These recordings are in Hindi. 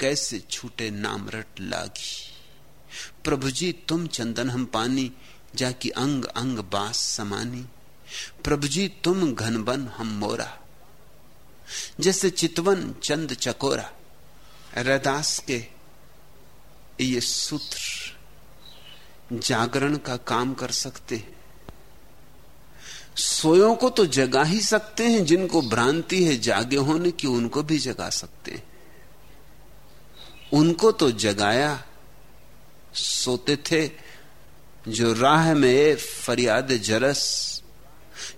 कैसे छूटे नामरट लागी। प्रभु जी, तुम चंदन हम पानी, जाकि अंग अंग बास समानी। प्रभु जी, तुम घनबन हम मोरा। जैसे चितवन चंद चकोरा, रैदास के ये सूत्र जागरण का काम कर सकते हैं। सोयों को तो जगा ही सकते हैं, जिनको भ्रांति है जागे होने की, उनको भी जगा सकते हैं। उनको तो जगाया, सोते थे। जो राह में फरियाद जरस,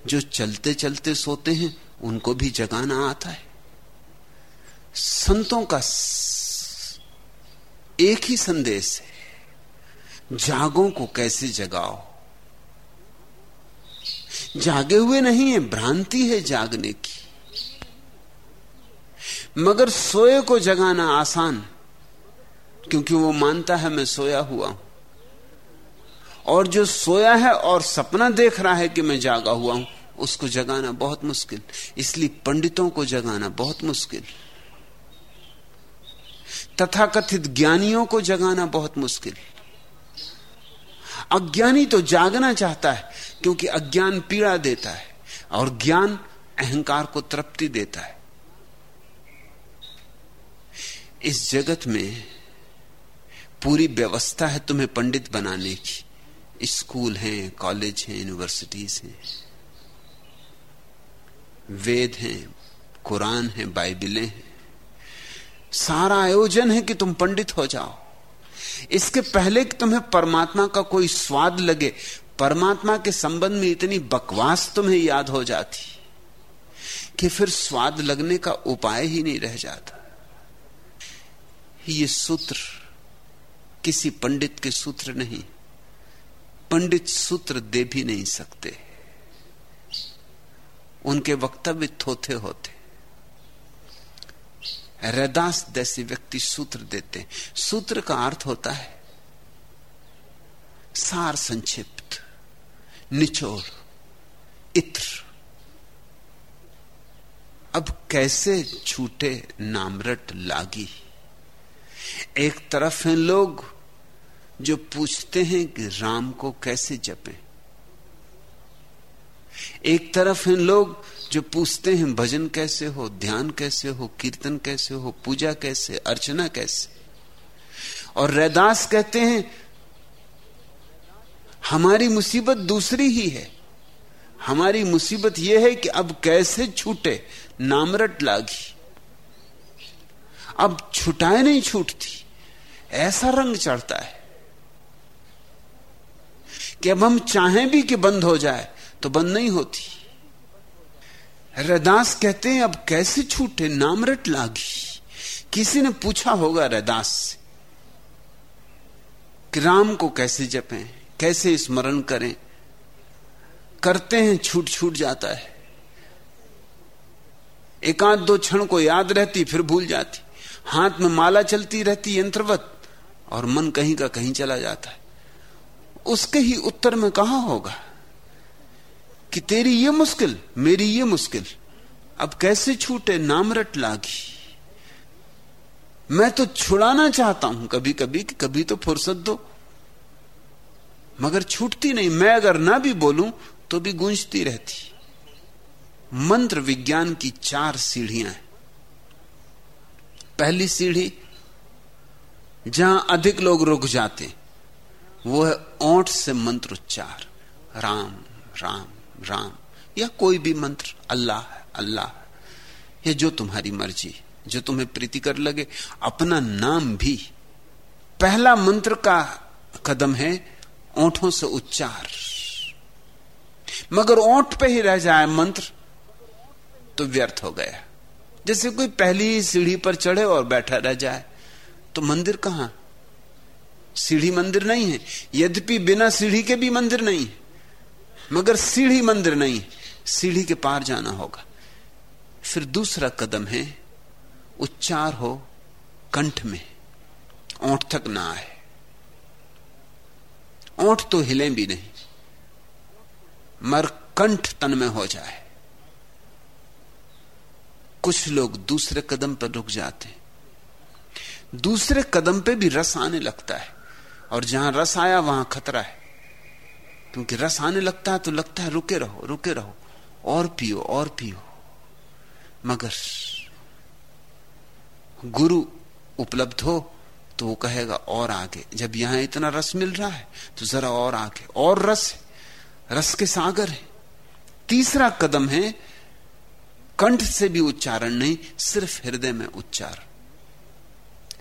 जो चलते चलते सोते हैं, उनको भी जगाना आता है। संतों का एक ही संदेश है, जागों को कैसे जगाओ? जागे हुए नहीं है, भ्रांति है जागने की। मगर सोए को जगाना आसान क्योंकि वो मानता है, मैं सोया हुआ हूँ। और जो सोया है और सपना देख रहा है कि मैं जागा हुआ हूँ, उसको जगाना बहुत मुश्किल। इसलिए पंडितों को जगाना बहुत मुश्किल। तथाकथित ज्ञानियों को जगाना बहुत मुश्किल। अज्ञानी तो जागना चाहता है, क्योंकि अज्ञान पीड़ा देता है और ज्ञान अहंकार को तृप्ति देता है। इस जगत में पूरी व्यवस्था है तुम्हें पंडित बनाने की। स्कूल हैं, कॉलेज हैं यूनिवर्सिटीज हैं। वेद हैं, कुरान है, बाइबलें हैं। सारा आयोजन है कि तुम पंडित हो जाओ। इसके पहले कि तुम्हें परमात्मा का कोई स्वाद लगे, परमात्मा के संबंध में इतनी बकवास तुम्हें याद हो जाती कि फिर स्वाद लगने का उपाय ही नहीं रह जाता। ये सूत्र किसी पंडित के सूत्र नहीं, पंडित सूत्र दे भी नहीं सकते। उनके वक्तव्य थोथे होते। रैदास जैसे व्यक्ति सूत्र देते सूत्र का अर्थ होता है, सार संक्षिप्त, निचोड़, इत्र। अब कैसे छूटे नामरट लागी? एक तरफ़ हैं लोग जो पूछते हैं कि राम को कैसे जपें। एक तरफ़ हैं लोग जो पूछते हैं भजन कैसे हो, ध्यान कैसे हो, कीर्तन कैसे हो, पूजा कैसे, अर्चना कैसे। और रैदास कहते हैं, हमारी मुसीबत दूसरी ही है। हमारी मुसीबत यह है कि अब कैसे छूटे, नामरट लागी। अब छुटाए नहीं छूटती, ऐसा रंग चढ़ता है। कि अब हम चाहें भी कि बंद हो जाए तो बंद नहीं होती। रैदास कहते हैं, अब कैसे छूटे? नामरट लागी। किसी ने पूछा होगा रैदास से कि राम को कैसे जपें, कैसे स्मरण करें? करते हैं, छूट छूट जाता है। एकांत दो क्षण को याद रहती, फिर भूल जाती। हाथ में माला चलती रहती, यंत्रवत, और मन कहीं का कहीं चला जाता है। उसके ही उत्तर में कहा होगा कि तेरी ये मुश्किल, मेरी ये मुश्किल। अब कैसे छूटे नामरट लागी? मैं तो छुड़ाना चाहता हूँ कभी कभी कि कभी तो फुर्सत दो। मगर छूटती नहीं, मैं अगर ना भी बोलूँ तो भी गूंजती रहती। मंत्र विज्ञान की चार सीढ़ियाँ हैं। पहली सीढ़ी, जहाँ अधिक लोग रुक जाते वो है ओठ से मंत्र उच्चार। राम राम राम। या कोई भी मंत्र, अल्लाह अल्लाह या जो तुम्हारी मर्ज़ी, जो तुम्हें प्रीति कर लगे, अपना नाम भी। पहला मंत्र का कदम है ओंठों से उच्चार। मगर ओंठ पे ही रह जाए मंत्र तो व्यर्थ हो गया। जैसे कोई पहली सीढ़ी पर चढ़े और बैठा रह जाए तो मंदिर कहाँ? सीढ़ी मंदिर नहीं है। यद्यपि बिना सीढ़ी के भी मंदिर नहीं मगर सीढ़ी मंदिर नहीं सीढ़ी के पार जाना होगा। फिर दूसरा कदम है, उच्चार हो, कंठ में। ओंठ तक ना आए। ओंठ तो हिले भी नहीं मर कंठ तन में हो जाए। कुछ लोग दूसरे कदम पर रुक जाते हैं। दूसरे कदम पे भी रस आने लगता है। और जहाँ रस आया, वहाँ खतरा है। क्योंकि रस आने लगता है तो लगता है, रुके रहो रुके रहो, और पियो और पियो। मगर गुरु उपलब्ध हो तो वो कहेगा, और आगे। जब यहाँ इतना रस मिल रहा है तो जरा और आगे। और रस है, रस के सागर है। तीसरा कदम है, कंठ से भी उच्चारण नहीं, सिर्फ़ हृदय में उच्चारण।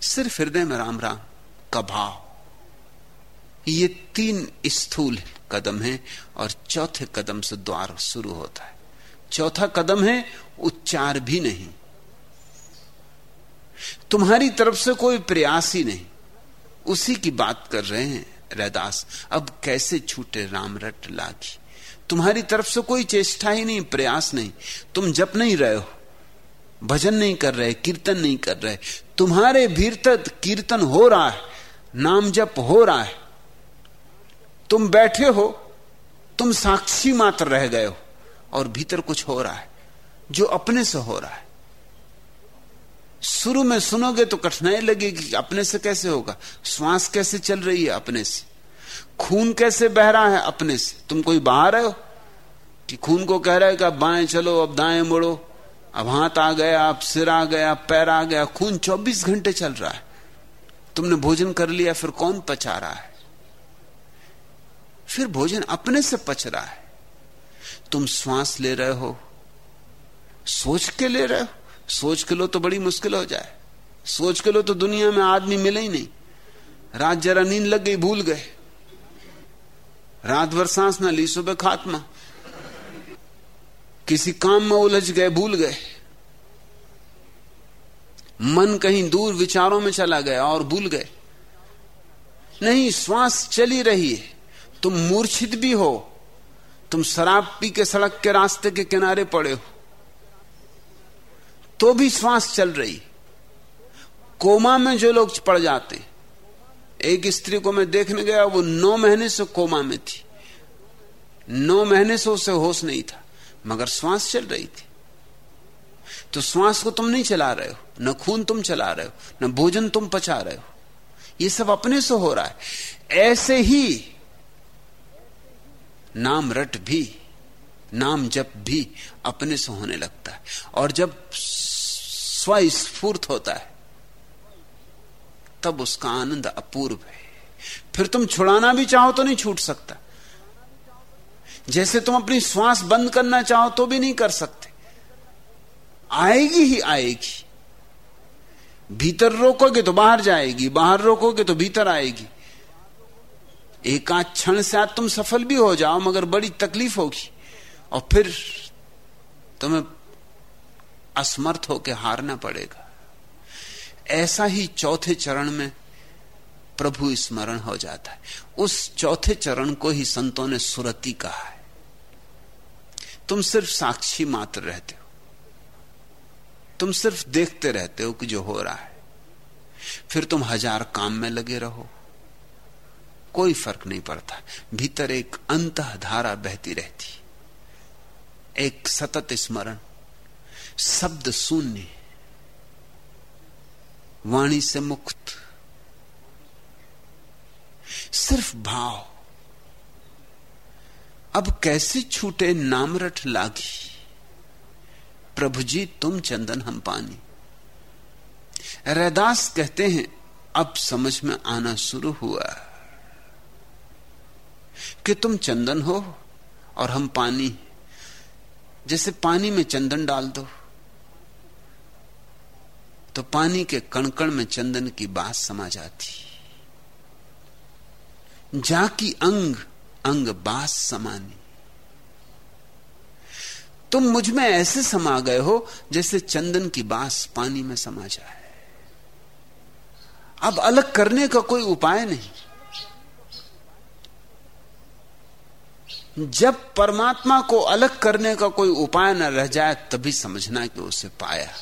सिर्फ़ हृदय में राम राम का भाव। ये तीन स्थूल कदम है और चौथे कदम से द्वार शुरू होता है। चौथा कदम है, उच्चार भी नहीं। तुम्हारी तरफ़ से कोई प्रयास ही नहीं। उसी की बात कर रहे हैं, रैदास, अब कैसे छूटे राम रट लागी तुम्हारी तरफ़ से कोई चेष्टा ही नहीं, प्रयास नहीं। तुम जप नहीं रहे हो, भजन नहीं कर रहे, कीर्तन नहीं कर रहे। तुम्हारे भीतर कीर्तन हो रहा है, नाम जप हो रहा है। तुम बैठे हो, तुम साक्षी मात्र रह गए हो, और भीतर कुछ हो रहा है, जो अपने से हो रहा है। शुरू में सुनोगे तो कठिनाई लगेगी अपने से कैसे होगा? श्वास कैसे चल रही है अपने से? खून कैसे बह रहा है अपने से? तुम कोई बाहर हो? कि खून को कह रहा है कि अब बाएँ चलो, अब दाएँ मुड़ो, अब हाथ आ गया, अब सिर आ गया पैर आ गया, खून 24 घंटे चल रहा है। तुमने भोजन कर लिया, फिर कौन पचा रहा है? फिर भोजन अपने से पच रहा है। तुम श्वास ले रहे हो, सोच के ले रहे हो, सोच के लो तो बड़ी मुश्किल हो जाए, सोच के लो तो दुनिया में आदमी मिले ही नहीं। रात जरा नींद लग गई, भूल गए। रात भर सांस ना ली, सुबह खात्मा। किसी काम में उलझ गए, भूल गए। मन कहीं दूर विचारों में चला गया और भूल गए। नहीं, श्वास चली रही है। तुम मूर्छित भी हो, तुम शराब पी के सड़क के रास्ते के किनारे पड़े हो तो भी श्वास चल रही। कोमा में जो लोग पड़ जाते, एक स्त्री को मैं देखने गया, वो नौ महीने से कोमा में थी। नौ महीने से उसे होश नहीं था, मगर श्वास चल रही थी। तो श्वास को तुम नहीं चला रहे हो, न खून तुम चला रहे हो, न भोजन तुम पचा रहे हो। ये सब अपने से हो रहा है। ऐसे ही नाम रट भी, नाम जप भी अपने से होने लगता है। और जब स्वस्फूर्त होता है, तब उसका आनंद अपूर्व है। फिर तुम छुड़ाना भी चाहो तो नहीं छूट सकता। जैसे तुम अपनी श्वास बंद करना चाहो तो भी नहीं कर सकते। आएगी ही आएगी। भीतर रोकोगे तो बाहर जाएगी, बाहर रोकोगे तो भीतर आएगी। एक क्षण से आज तुम सफल भी हो जाओ, मगर बड़ी तकलीफ़ होगी। और फिर तुम्हें असमर्थ होकर हारना पड़ेगा। ऐसा ही चौथे चरण में प्रभु स्मरण हो जाता है। उस चौथे चरण को ही संतों ने सुरति कहा है। तुम सिर्फ़ साक्षी मात्र रहते हो। तुम सिर्फ़ देखते रहते हो कि जो हो रहा है। फिर तुम हज़ार काम में लगे रहो। कोई फ़र्क नहीं पड़ता। भीतर एक अंत धारा बहती रहती। एक सतत स्मरण, शब्द शून्य, वाणी से मुक्त। सिर्फ़ भाव। अब कैसे छूटे नामरठ लागी? प्रभु जी, तुम चंदन हम पानी। रैदास कहते हैं, अब समझ में आना शुरू हुआ। कि तुम चंदन हो और हम पानी। जैसे पानी में चंदन डाल दो तो पानी के कणकण में चंदन की बात समा जाती। जाकी अंग अंग बास समानी। तुम मुझमें ऐसे समा गए हो जैसे चंदन की बास पानी में समा जाए। अब अलग करने का कोई उपाय नहीं। जब परमात्मा को अलग करने का कोई उपाय न रह जाए, तभी समझना कि उसे पाया।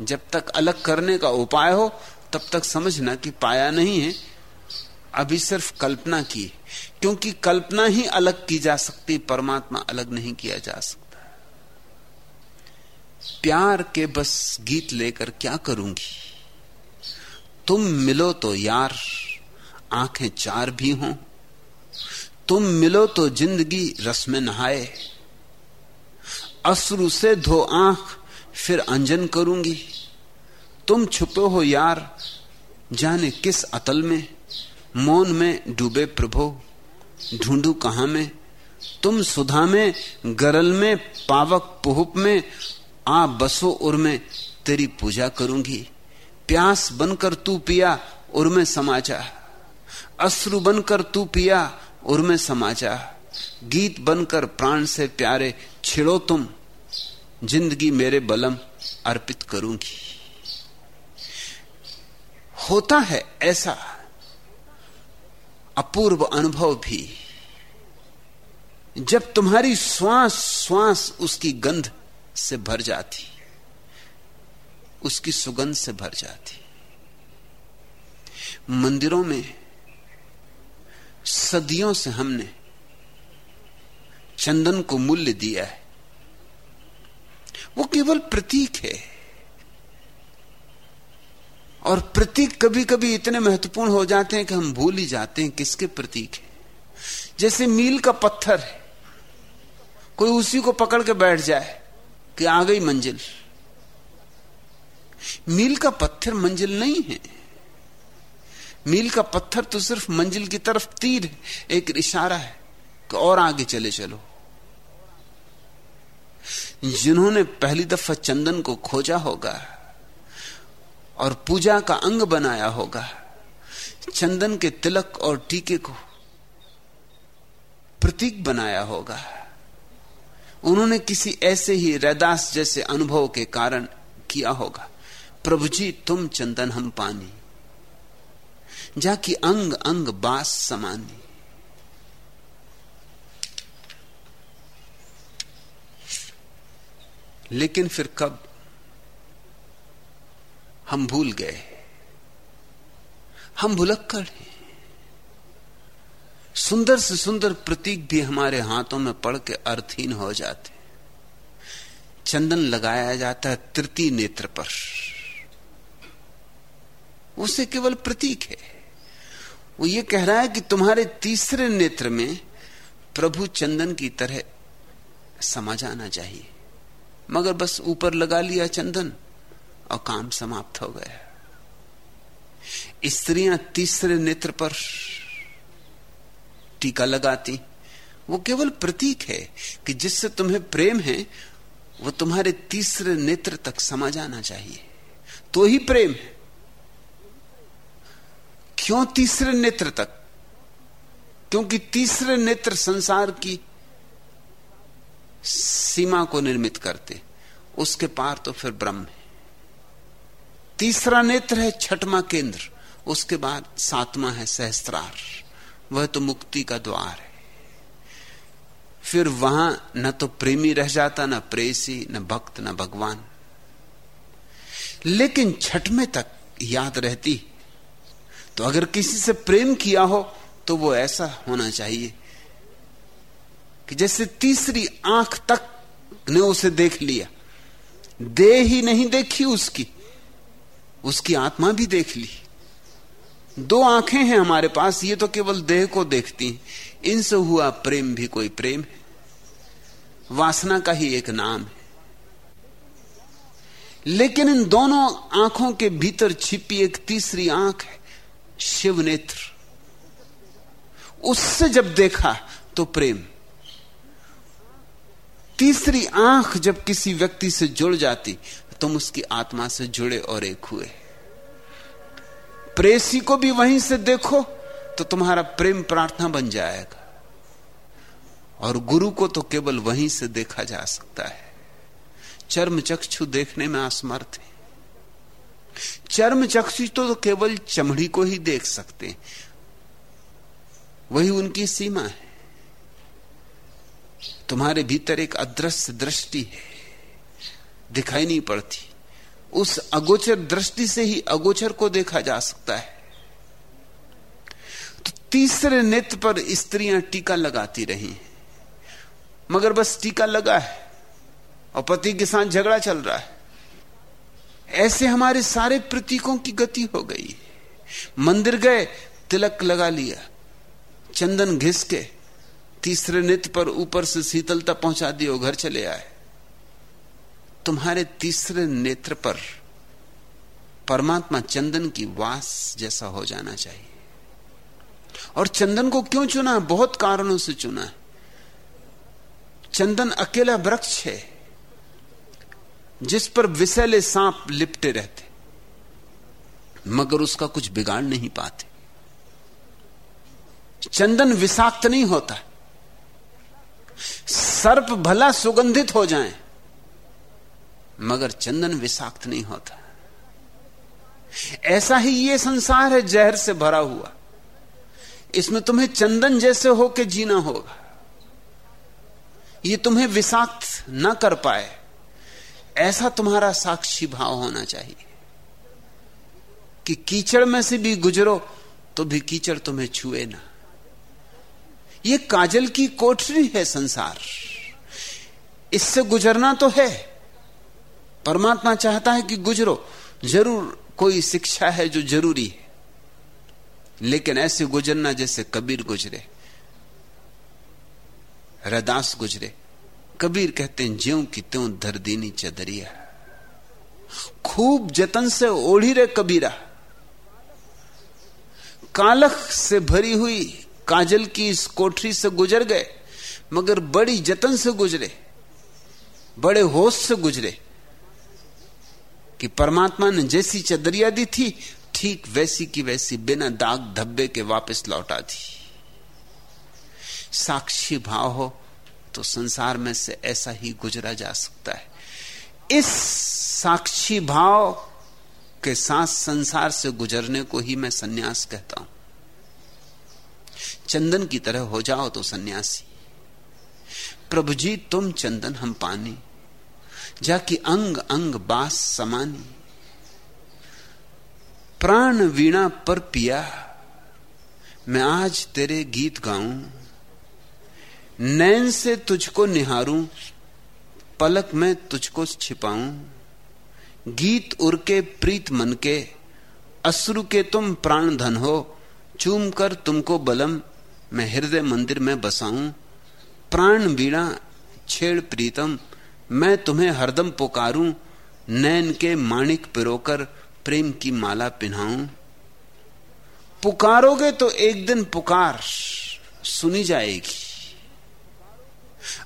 जब तक अलग करने का उपाय हो, तब तक समझना कि पाया नहीं है। अभी सिर्फ़ कल्पना की, क्योंकि कल्पना ही अलग की जा सकती, परमात्मा अलग नहीं किया जा सकता। प्यार के बस गीत लेकर क्या करूँगी? तुम मिलो तो यार, आँखें चार भी हों तुम मिलो तो ज़िंदगी रस में नहाए। अश्रु से धो आँख, फिर अंजन करूँगी। तुम छुपे हो यार, जाने किस अतल में। मौन में डूबे प्रभो, ढूंढू कहाँ में। तुम सुधा में, गरल में, पावक पुहुप में, आ बसो उर में, तेरी पूजा करूँगी। प्यास बनकर तू पिया, उर में समाजा अश्रु बनकर तू पिया उर में समाजा, गीत बनकर प्राण से प्यारे छिड़ो तुम, ज़िंदगी मेरे बलम अर्पित करूँगी। होता है ऐसा अपूर्व अनुभव भी, जब तुम्हारी श्वास श्वास उसकी गंध से भर जाती, उसकी सुगंध से भर जाती। मंदिरों में सदियों से हमने चंदन को मूल्य दिया है। वो केवल प्रतीक है। और प्रतीक कभी कभी इतने महत्वपूर्ण हो जाते हैं कि हम भूल ही जाते हैं किसके प्रतीक है। जैसे मील का पत्थर है। कोई उसी को पकड़ के बैठ जाए कि आ गई मंजिल। मील का पत्थर मंजिल नहीं है। मील का पत्थर तो सिर्फ़ मंजिल की तरफ़ तीर एक इशारा है कि और आगे चले चलो। जिन्होंने पहली दफ़ा चंदन को खोजा होगा और पूजा का अंग बनाया होगा, चंदन के तिलक और टीके को प्रतीक बनाया होगा। उन्होंने किसी ऐसे ही रैदास जैसे अनुभव के कारण किया होगा, प्रभु जी, तुम चंदन हम पानी। जाकि अंग अंग बास समानी लेकिन फिर कब हम भूल गए? हम भुलक्कड़ हैं। सुंदर से सुंदर प्रतीक भी हमारे हाथों में पड़ के अर्थहीन हो जाते चंदन लगाया जाता है तृतीय नेत्र पर। उसे केवल प्रतीक है। वो ये कह रहा है कि तुम्हारे तीसरे नेत्र में प्रभु चंदन की तरह समा जाना चाहिए। मगर बस ऊपर लगा लिया चंदन और काम समाप्त हो गया। स्त्रियाँ तीसरे नेत्र पर टीका लगाती। वो केवल प्रतीक है कि जिससे तुम्हें प्रेम है, वो तुम्हारे तीसरे नेत्र तक समा जाना चाहिए। तो ही प्रेम है। क्यों तीसरे नेत्र तक? क्योंकि तीसरे नेत्र संसार की सीमा को निर्मित करते उसके पार तो फिर ब्रह्म है। तीसरा नेत्र है छठवा केंद्र, उसके बाद सातवां है सहस्त्रार वह तो मुक्ति का द्वार है। फिर वहाँ न तो प्रेमी रह जाता, न प्रेसी, न भक्त, न भगवान। लेकिन छठ में तक याद रहती तो अगर किसी से प्रेम किया हो तो वो ऐसा होना चाहिए कि जैसे तीसरी आँख तक ने उसे देख लिया, दे ही नहीं देखी उसकी उसकी आत्मा भी देख ली। दो आँखें हैं हमारे पास, ये तो केवल देह को देखती हैं। इनसे हुआ प्रेम भी कोई प्रेम है, वासना का ही एक नाम है। लेकिन इन दोनों आँखों के भीतर छिपी एक तीसरी आँख है। शिव नेत्र। उससे जब देखा तो प्रेम। तीसरी आँख जब किसी व्यक्ति से जुड़ जाती, तुम उसकी आत्मा से जुड़े और एक हुए। प्रेसी को भी वहीं से देखो तो तुम्हारा प्रेम प्रार्थना बन जाएगा। और गुरु को तो केवल वहीं से देखा जा सकता है। चर्म चक्षु देखने में असमर्थ है। चर्म चक्षु तो, तो केवल चमड़ी को ही देख सकते वही उनकी सीमा है। तुम्हारे भीतर एक अदृश्य दृष्टि है। दिखाई नहीं पड़ती। उस अगोचर दृष्टि से ही अगोचर को देखा जा सकता है। तो तीसरे नेत्र पर स्त्रियाँ टीका लगाती रही मगर बस टीका लगा है और पति के साथ झगड़ा चल रहा है। ऐसे हमारे सारे प्रतीकों की गति हो गई। मंदिर गए, तिलक लगा लिया, चंदन घिस के, तीसरे नित्य पर ऊपर से शीतलता पहुँचा दी और घर चले आए। तुम्हारे तीसरे नेत्र पर परमात्मा चंदन की वास जैसा हो जाना चाहिए। और चंदन को क्यों चुना? बहुत कारणों से चुना। चंदन अकेला वृक्ष है। जिस पर विषैले सांप लिपटे रहते, मगर उसका कुछ बिगाड़ नहीं पाते। चंदन विषाक्त नहीं होता। सर्प भला सुगंधित हो जाए, मगर चंदन विषाक्त नहीं होता। ऐसा ही ये संसार है जहर से भरा हुआ। इसमें तुम्हें चंदन जैसे होके जीना होगा। ये तुम्हें विषाक्त ना कर पाए। ऐसा तुम्हारा साक्षी भाव होना चाहिए कि कीचड़ में से भी गुजरो तो भी कीचड़ तुम्हें छुए ना। ये काजल की कोठरी है संसार। इससे गुजरना तो है। परमात्मा चाहता है कि गुजरो। ज़रूर कोई शिक्षा है जो ज़रूरी है। लेकिन ऐसे गुजरना जैसे कबीर गुजरे, रदास गुजरे। कबीर कहते हैं, ज्यो की त्यों धर दीनी चदरिया। खूब जतन से ओढ़ी रे कबीरा। कालख से भरी हुई काजल की इस कोठरी से गुजर गए, मगर बड़ी जतन से गुजरे, बड़े होश से गुजरे, कि परमात्मा ने जैसी चदरिया दी थी, ठीक वैसी की वैसी बिना दाग धब्बे के वापस लौटा दी। साक्षी भाव हो तो संसार में से ऐसा ही गुजरा जा सकता है। इस साक्षी भाव के साथ संसार से गुजरने को ही मैं सन्यास कहता हूँ। चंदन की तरह हो जाओ तो सन्यासी। प्रभु जी तुम चंदन हम पानी। जाकि अंग अंग बास समानी। प्राण वीणा पर पिया। मैं आज तेरे गीत गाऊं। नैन से तुझको निहारूं, पलक में तुझको छिपाऊं। गीत उर के प्रीत मन के, अश्रु के तुम प्राण धन हो। चूम कर तुमको बलम, मैं हृदय मंदिर में बसाऊं। प्राण वीणा, छेड़ प्रीतम, मैं तुम्हें हरदम पुकारूं। नैन के माणिक पिरोकर प्रेम की माला पिन्हाऊं। पुकारोगे तो एक दिन पुकार सुनी जाएगी।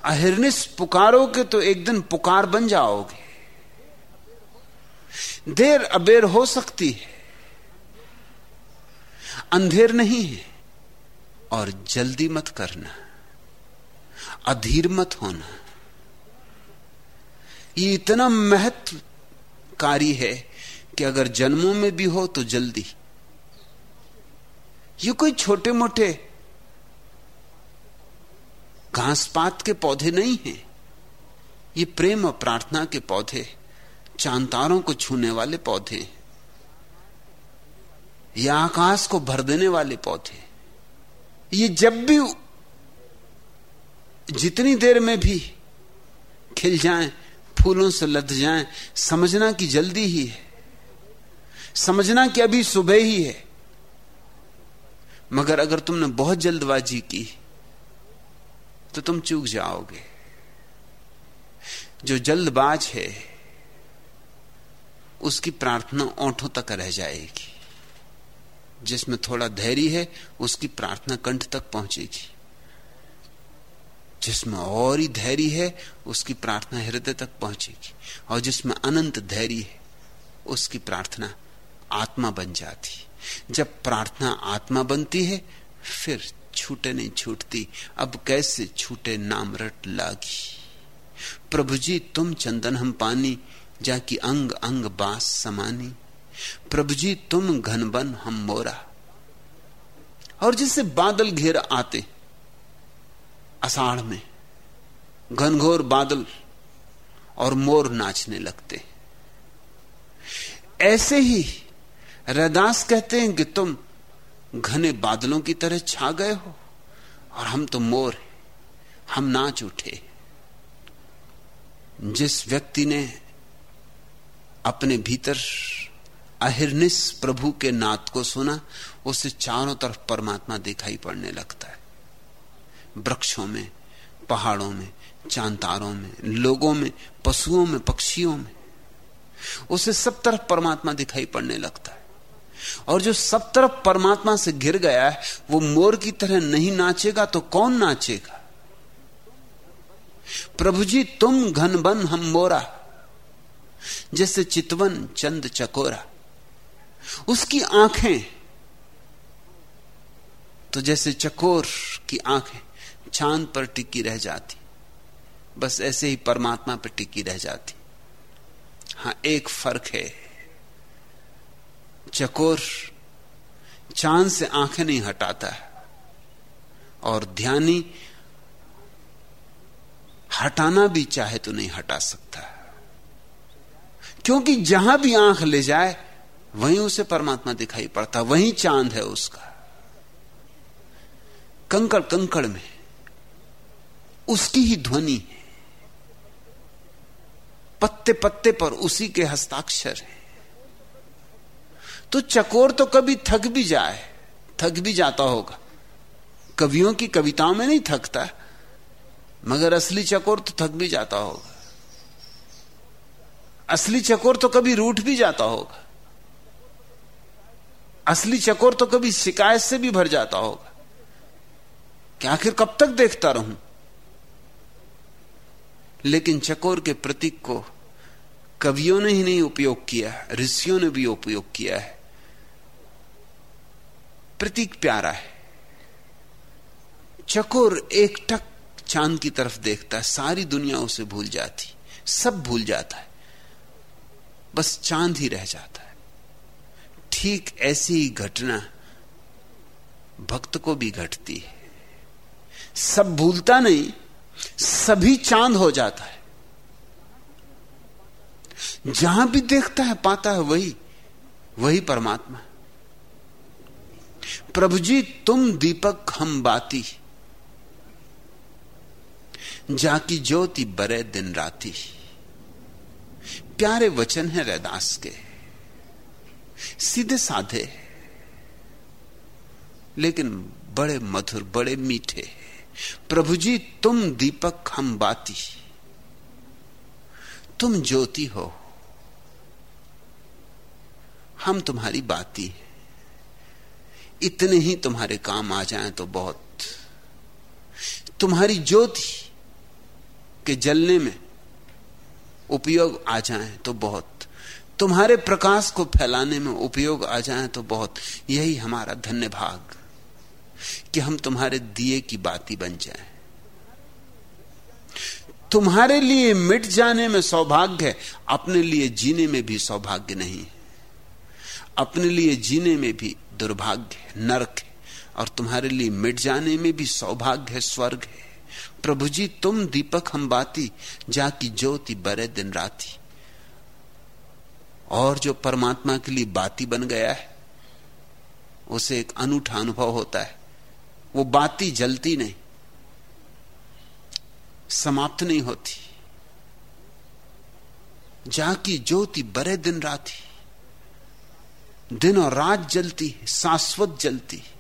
अहिर्निश पुकारोगे तो एक दिन पुकार बन जाओगे। देर अबेर हो सकती है, अंधेर नहीं है, और जल्दी मत करना, अधीर मत होना। ये इतना महत्वकारी है कि अगर जन्मों में भी हो तो जल्दी। ये कोई छोटे मोटे घास पात के पौधे नहीं हैं। ये प्रेम और प्रार्थना के पौधे, चांतारों को छूने वाले पौधे, या आकाश को भर देने वाले पौधे। ये जब भी जितनी देर में भी खिल जाएँ, फूलों से लद जाएँ, समझना कि जल्दी ही है। समझना कि अभी सुबह ही है। मगर अगर तुमने बहुत जल्दबाजी की तो तुम चूक जाओगे। जो जल्दबाज है, उसकी प्रार्थना ओंठों तक रह जाएगी। जिसमें थोड़ा धैर्य है, उसकी प्रार्थना कंठ तक पहुंचेगी। जिसमें और ही धैर्य है, उसकी प्रार्थना हृदय तक पहुंचेगी। और जिसमें अनंत धैर्य है, उसकी प्रार्थना आत्मा बन जाती। जब प्रार्थना आत्मा बनती है, फिर छूटे नहीं छूटती। अब कैसे छूटे नाम रट लागी। प्रभु जी, तुम चंदन हम पानी, जाकी अंग अंग बास समानी। प्रभु जी, तुम घन बन हम मोरा। और जिससे बादल घेर आते अषाढ़ में, घनघोर बादल और मोर नाचने लगते। ऐसे ही रैदास कहते हैं कि तुम घने बादलों की तरह छा गए हो और हम तो मोर हम नाच उठे जिस व्यक्ति ने अपने भीतर अहिर्निश प्रभु के नाथ को सुना, उसे चारों तरफ़ परमात्मा दिखाई पड़ने लगता है। वृक्षों में, पहाड़ों में, चांतारों में, लोगों में, पशुओं में, पक्षियों में, उसे सब तरफ़ परमात्मा दिखाई पड़ने लगता है। और जो सब तरफ़ परमात्मा से घिर गया है, वो मोर की तरह नहीं नाचेगा तो कौन नाचेगा? प्रभु जी, तुम घन बन हम मोरा, जैसे चितवन चंद चकोरा। उसकी आँखें तो जैसे चकोर की आँखें चाँद पर टिकी रह जाती। बस ऐसे ही परमात्मा पर टिकी रह जाती। हाँ, एक फ़र्क है। चकोर चाँद से आँखें नहीं हटाता है और ध्यानी हटाना भी चाहे तो नहीं हटा सकता क्योंकि जहाँ भी आँख ले जाए, वहीं उसे परमात्मा दिखाई पड़ता वहीं चाँद है उसका। कंकड़ कंकड़ में उसकी ही ध्वनि है। पत्ते पत्ते पर उसी के हस्ताक्षर है। तो चकोर तो कभी थक भी जाए, थक भी जाता होगा। कवियों की कविताओं में नहीं थकता, मगर असली चकोर तो थक भी जाता होगा। असली चकोर तो कभी रूठ भी जाता होगा। असली चकोर तो कभी शिकायत से भी भर जाता होगा। कि आखिर कब तक देखता रहूँ? लेकिन चकोर के प्रतीक को कवियों ने ही नहीं उपयोग किया, ऋषियों ने भी उपयोग किया है। प्रतीक प्यारा है। चकोर एक टक चाँद की तरफ़ देखता है, सारी दुनिया उसे भूल जाती, सब भूल जाता है। बस चाँद ही रह जाता है। ठीक ऐसी घटना भक्त को भी घटती है। सब भूलता नहीं, सभी चाँद हो जाता है। जहाँ भी देखता है, पाता है वही वही परमात्मा। प्रभु जी, तुम दीपक हम बाती जाकी ज्योति बरे दिन राती। प्यारे वचन है रैदास के। सीधे साधे। लेकिन बड़े मधुर, बड़े मीठे। प्रभु जी, तुम दीपक हम बाती तुम ज्योति हो। हम तुम्हारी बाती है। इतने ही तुम्हारे काम आ जाएँ तो बहुत। तुम्हारी ज्योति के जलने में उपयोग आ जाए तो बहुत। तुम्हारे प्रकाश को फैलाने में उपयोग आ जाए तो बहुत। यही हमारा धन्य भाग कि हम तुम्हारे दिए की बाती बन जाए। तुम्हारे लिए मिट जाने में सौभाग्य है, अपने लिए जीने में भी सौभाग्य नहीं। अपने लिए जीने में भी दुर्भाग्य नरक है। और तुम्हारे लिए मिट जाने में भी सौभाग्य है, स्वर्ग है। प्रभु जी, तुम दीपक हम बाती, जाकी ज्योति बरे दिन राती। और जो परमात्मा के लिए बाती बन गया है, उसे एक अनूठा अनुभव होता है। वो बाती जलती नहीं, समाप्त नहीं होती। जाकी ज्योति बरे दिन राती। दिन और रात जलती है, शाश्वत जलती है।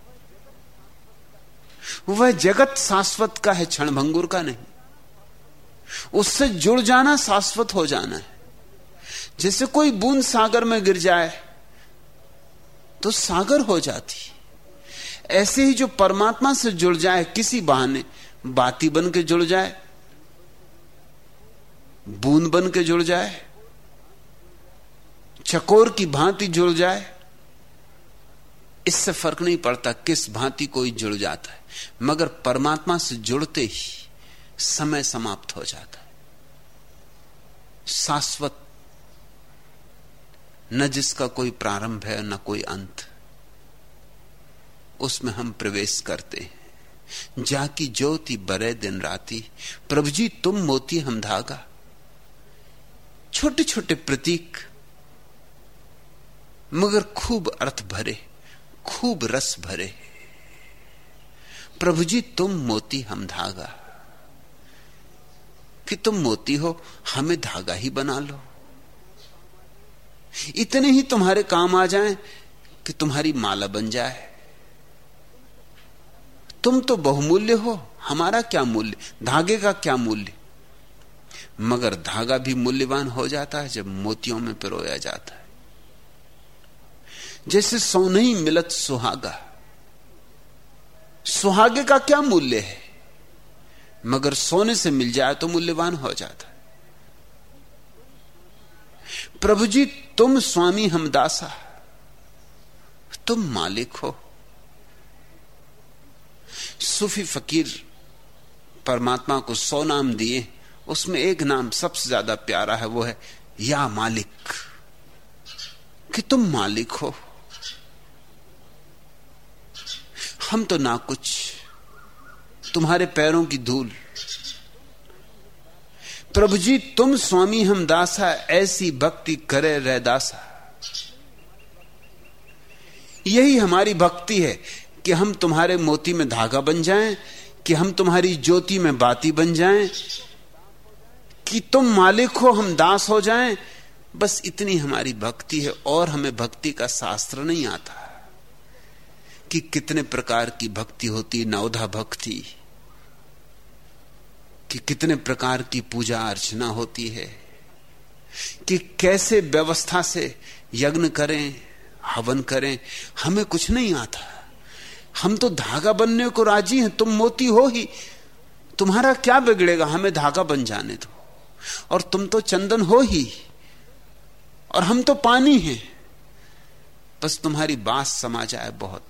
वह जगत शाश्वत का है, क्षणभंगुर का नहीं। उससे जुड़ जाना, शाश्वत हो जाना है। जैसे कोई बूंद सागर में गिर जाए तो सागर हो जाती ऐसे ही जो परमात्मा से जुड़ जाए, किसी बहाने, बाती बन के जुड़ जाए, बूंद बन के जुड़ जाए, चकोर की भांति जुड़ जाए इससे फ़र्क नहीं पड़ता किस भांति कोई जुड़ जाता है, मगर परमात्मा से जुड़ते ही समय समाप्त हो जाता है। शाश्वत, न जिसका कोई प्रारंभ है, न कोई अंत, उसमें हम प्रवेश करते हैं। जाकी ज्योति बरे दिन राती प्रभु जी तुम मोती हम धागा। छोटे छोटे प्रतीक, मगर खूब अर्थ भरे। खूब रस भरे। प्रभु जी, तुम मोती हम धागा। कि तुम मोती हो, हमें धागा ही बना लो। इतने ही तुम्हारे काम आ जाएँ कि तुम्हारी माला बन जाए। तुम तो बहुमूल्य हो, हमारा क्या मूल्य, धागे का क्या मूल्य? मगर धागा भी मूल्यवान हो जाता है जब मोतियों में पिरोया जाता है। जैसे सोने ही मिलत सुहागा। सुहागे का क्या मूल्य है? मगर सोने से मिल जाए तो मूल्यवान हो जाता। प्रभु जी, तुम स्वामी हम दासा तुम मालिक हो। सूफी फकीर परमात्मा को सौ नाम दिए, उसमें एक नाम सबसे ज़्यादा प्यारा है, वो है, या मालिक। कि तुम मालिक हो। हम तो ना कुछ, तुम्हारे पैरों की धूल। प्रभु जी, तुम स्वामी हम दासा, ऐसी भक्ति करे रह दासा। यही हमारी भक्ति है कि हम तुम्हारे मोती में धागा बन जाएँ, कि हम तुम्हारी ज्योति में बाती बन जाएँ, कि तुम मालिक हो, हम दास हो जाएँ। बस इतनी हमारी भक्ति है और हमें भक्ति का शास्त्र नहीं आता। कि कितने प्रकार की भक्ति होती नवधा भक्ति, कि कितने प्रकार की पूजा अर्चना होती है, कि कैसे व्यवस्था से यज्ञ करें, हवन करें, हमें कुछ नहीं आता। हम तो धागा बनने को राज़ी हैं, तुम मोती हो ही, तुम्हारा क्या बिगड़ेगा, हमें धागा बन जाने दो। और तुम तो चंदन हो ही, और हम तो पानी हैं। बस तुम्हारी बात समा जाए बहुत।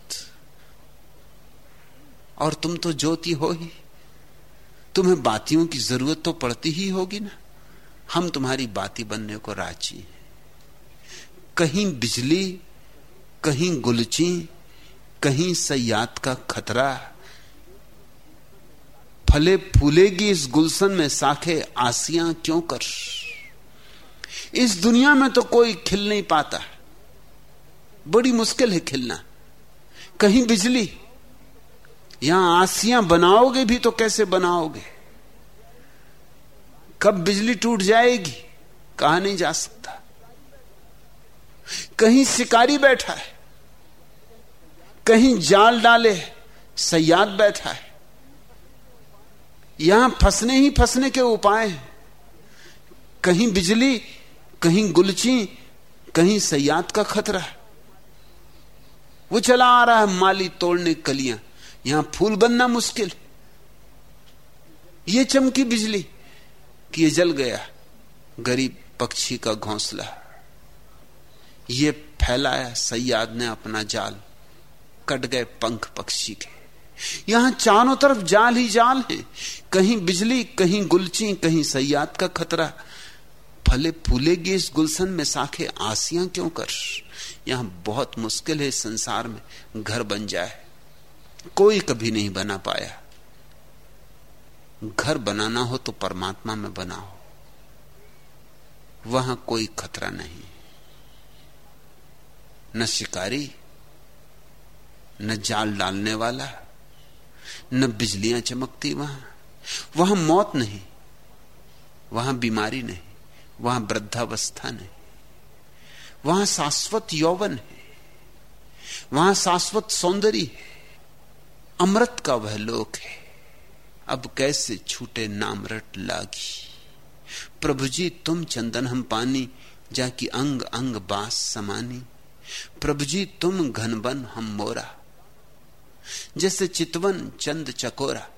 और तुम तो ज्योति हो ही। तुम्हें बातियों की ज़रूरत तो पड़ती ही होगी ना। हम तुम्हारी बाती बनने को राज़ी हैं। कहीं बिजली, कहीं गुलची, कहीं सयात का खतरा। फले फूलेगी इस गुलशन में साखे आसियाँ क्यों कर? इस दुनिया में तो कोई खिल नहीं पाता। बड़ी मुश्किल है खिलना। कहीं बिजली यहाँ आसियाँ बनाओगे भी तो कैसे बनाओगे? कब बिजली टूट जाएगी? कहा नहीं जा सकता। कहीं शिकारी बैठा है, कहीं जाल डाले सयाद बैठा है। यहाँ फंसने ही फंसने के उपाय हैं। कहीं बिजली, कहीं गुलची, कहीं सयाद का खतरा है। वो चला आ रहा है माली तोड़ने कलियाँ। यहाँ फूल बनना मुश्किल। ये चमकी बिजली कि ये जल गया, गरीब पक्षी का घोंसला। ये फैलाया सयाद ने अपना जाल, कट गए पंख पक्षी के। यहाँ चारों तरफ़ जाल ही जाल है। कहीं बिजली, कहीं गुलची, कहीं सयाद का खतरा। फले फूलेगी इस गुलशन में, साखे आसियाँ क्यों कर? यहाँ बहुत मुश्किल है संसार में, घर बन जाए। कोई कभी नहीं बना पाया। घर बनाना हो तो परमात्मा में बनाओ। वहाँ कोई खतरा नहीं। न शिकारी, न जाल डालने वाला, न बिजलियाँ चमकती वहाँ। वहाँ मौत नहीं। वहाँ बीमारी नहीं। वहाँ वृद्धावस्था नहीं। वहाँ शाश्वत यौवन है। वहाँ शाश्वत सौंदर्य है। अमृत का वह लोक है। अब कैसे छूटे नामरट लागी। प्रभु जी, तुम चंदन हम पानी, जाकि अंग अंग बास समानी। प्रभु जी, तुम घनबन हम मोरा। जैसे चितवन चंद चकोरा।